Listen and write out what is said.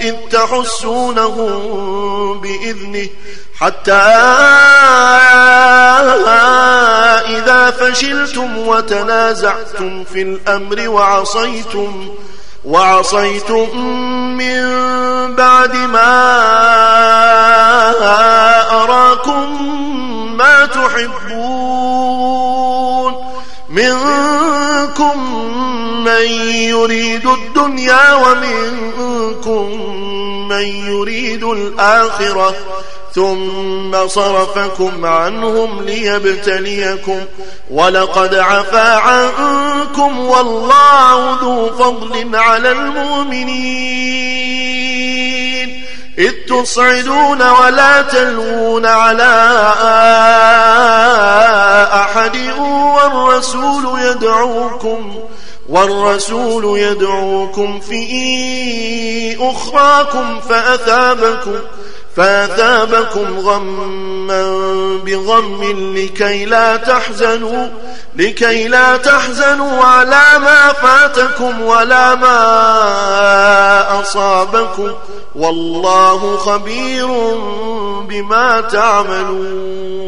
إذ تحسونهم بإذنه حتى إذا فشلتم وتنازعتم في الأمر وعصيتم وعصيتم من بعد ما أراكم ما تحبون منكم من يريد الدنيا ومنكم من يريد الآخرة ثم صرفكم عنهم ليبتليكم ولقد عفا عنكم والله ذو فضل على المؤمنين إذ تصعدون ولا تلوون على أحد والرسول يدعوكم والرسول يدعوكم في أخراكم فأثابكم فأثابكم غما بغم لكي لا تحزنوا لكي لا تحزنوا على ما فاتكم ولا ما أصابكم. والله خبير بما تعملون.